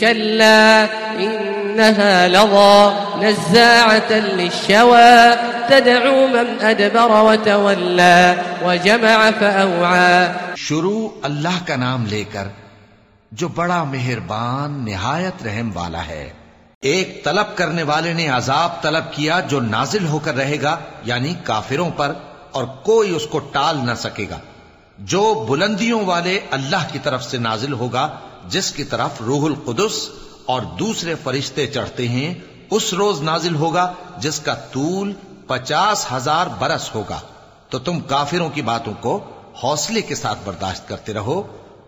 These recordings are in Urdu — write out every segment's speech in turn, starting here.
كلا إنها لظى نزاعة للشوى تدعو من أدبر وتولى وجمع فأوعى شروع اللہ کا نام لے کر جو بڑا مہربان نہایت رحم والا ہے۔ ایک طلب کرنے والے نے عذاب طلب کیا جو نازل ہو کر رہے گا یعنی کافروں پر، اور کوئی اس کو ٹال نہ سکے گا۔ جو بلندیوں والے اللہ کی طرف سے نازل ہوگا جس کی طرف روح القدس اور دوسرے فرشتے چڑھتے ہیں، اس روز نازل ہوگا جس کا طول پچاس ہزار برس ہوگا۔ تو تم کافروں کی باتوں کو حوصلے کے ساتھ برداشت کرتے رہو۔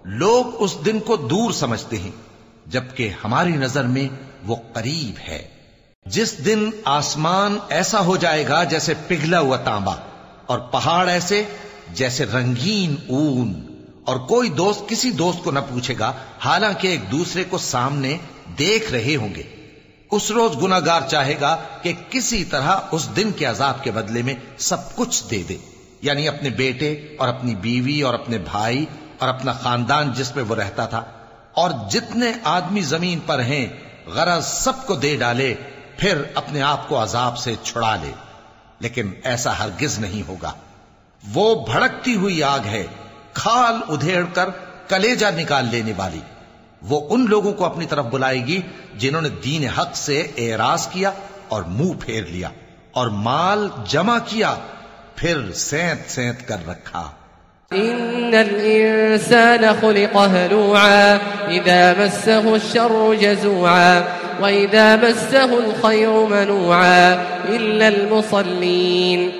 لوگ اس دن کو دور سمجھتے ہیں، جبکہ ہماری نظر میں وہ قریب ہے۔ جس دن آسمان ایسا ہو جائے گا جیسے پگھلا ہوا تانبا، اور پہاڑ ایسے جیسے رنگین اون۔ اور کوئی دوست کسی دوست کو نہ پوچھے گا، حالانکہ ایک دوسرے کو سامنے دیکھ رہے ہوں گے۔ اس روز گناگار چاہے گا کہ کسی طرح اس دن کے عذاب کے بدلے میں سب کچھ دے دے۔ یعنی اپنے بیٹے اور اپنی بیوی اور اپنے بھائی اور اپنا خاندان جس میں وہ رہتا تھا۔ اور جتنے آدمی زمین پر ہیں، غرض سب کو دے ڈالے، پھر اپنے آپ کو عذاب سے چھڑا لے۔ لیکن ایسا ہرگز نہیں ہوگا۔ وہ بھڑکتی ہوئی آگ ہے۔ کھال ادھیڑ کر کلیجا نکال لینے والی۔ وہ ان لوگوں کو اپنی طرف بلائے گی جنہوں نے دین حق سے اعراض کیا اور منہ پھیر لیا اور مال جمع کیا، پھر سینت سینت کر رکھا۔ إن الإنسان خلق هلوعا، إذا مسه الشر جزوعا، وإذا مسه الخير منوعا، إلا المصلين۔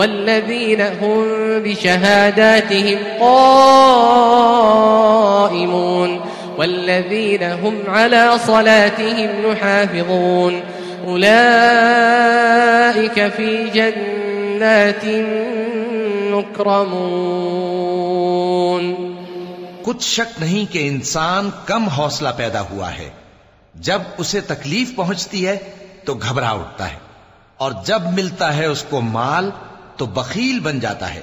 والذين هم بشهاداتهم قائمون والذين هم على صلاتهم نحافظون أولئك في جنات مکرمون کچھ شک نہیں کہ انسان کم حوصلہ پیدا ہوا ہے۔ جب اسے تکلیف پہنچتی ہے تو گھبرا اٹھتا ہے اور جب ملتا ہے اس کو مال تو بخیل بن جاتا ہے۔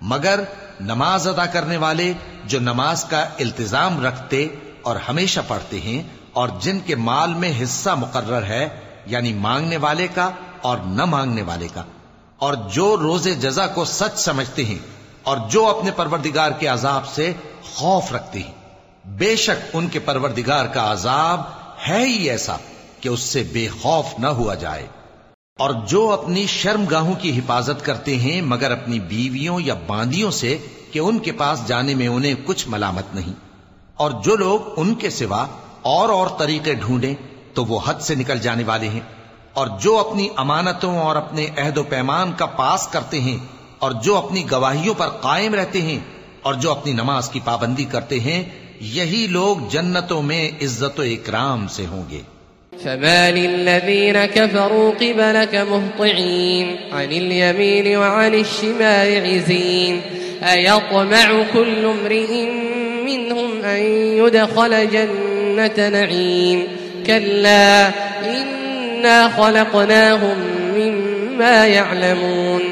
مگر نماز ادا کرنے والے جو نماز کا التزام رکھتے اور ہمیشہ پڑھتے ہیں اور جن کے مال میں حصہ مقرر ہے یعنی مانگنے والے کا اور نہ مانگنے والے کا۔ اور جو روز جزا کو سچ سمجھتے ہیں اور جو اپنے پروردگار کے عذاب سے خوف رکھتے ہیں۔ بے شک ان کے پروردگار کا عذاب ہے ہی ایسا کہ اس سے بے خوف نہ ہوا جائے۔ اور جو اپنی شرم گاہوں کی حفاظت کرتے ہیں، مگر اپنی بیویوں یا باندیوں سے کہ ان کے پاس جانے میں انہیں کچھ ملامت نہیں۔ اور جو لوگ ان کے سوا اور اور طریقے ڈھونڈیں، تو وہ حد سے نکل جانے والے ہیں۔ اور جو اپنی امانتوں اور اپنے عہد و پیمان کا پاس کرتے ہیں، اور جو اپنی گواہیوں پر قائم رہتے ہیں، اور جو اپنی نماز کی پابندی کرتے ہیں، یہی لوگ جنتوں میں عزت و اکرام سے ہوں گے۔ فمال الذين كفروا قبلك مهطعين عن اليمين وعن الشمال عزين أيطمع كل امرئ منهم أن يدخل جنة نعيم كلا إنا خلقناهم مما يعلمون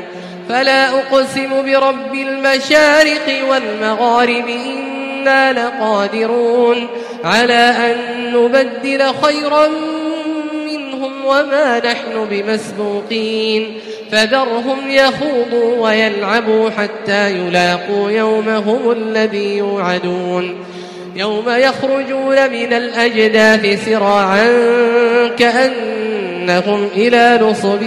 فلا أقسم برب المشارق والمغارب إنا لقادرون على أن نبدل خيرا وما نحن بمسبوقين فذرهم يخوضوا ويلعبوا حتى يلاقوا يومهم الذي يوعدون يوم يخرجون من الأجداث سراعا كأنهم إلى نصب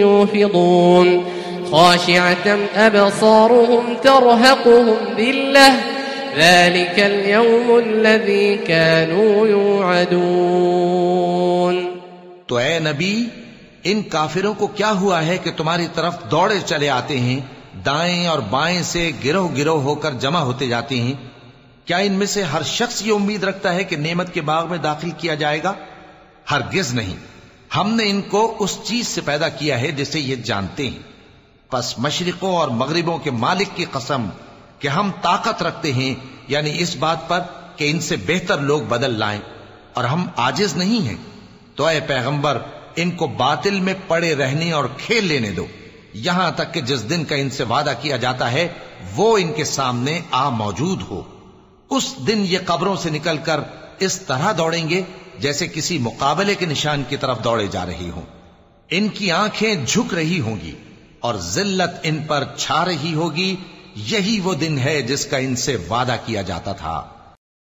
يوفضون خاشعة أبصارهم ترهقهم ذلة ذلك اليوم الذي كانوا يوعدون تو اے نبی، ان کافروں کو کیا ہوا ہے کہ تمہاری طرف دوڑے چلے آتے ہیں، دائیں اور بائیں سے گروہ گروہ ہو کر جمع ہوتے جاتے ہیں؟ کیا ان میں سے ہر شخص یہ امید رکھتا ہے کہ نعمت کے باغ میں داخل کیا جائے گا؟ ہرگز نہیں۔ ہم نے ان کو اس چیز سے پیدا کیا ہے جسے یہ جانتے ہیں۔ پس مشرقوں اور مغربوں کے مالک کی قسم کہ ہم طاقت رکھتے ہیں یعنی اس بات پر کہ ان سے بہتر لوگ بدل لائیں۔ اور ہم آجز نہیں ہیں۔ تو اے پیغمبر، ان کو باطل میں پڑے رہنے اور کھیل لینے دو۔ یہاں تک کہ جس دن کا ان سے وعدہ کیا جاتا ہے، وہ ان کے سامنے آ موجود ہو۔ اس دن یہ قبروں سے نکل کر اس طرح دوڑیں گے جیسے کسی مقابلے کے نشان کی طرف دوڑے جا رہی ہوں۔ ان کی آنکھیں جھک رہی ہوں گی اور ذلت ان پر چھا رہی ہوگی۔ یہی وہ دن ہے جس کا ان سے وعدہ کیا جاتا تھا۔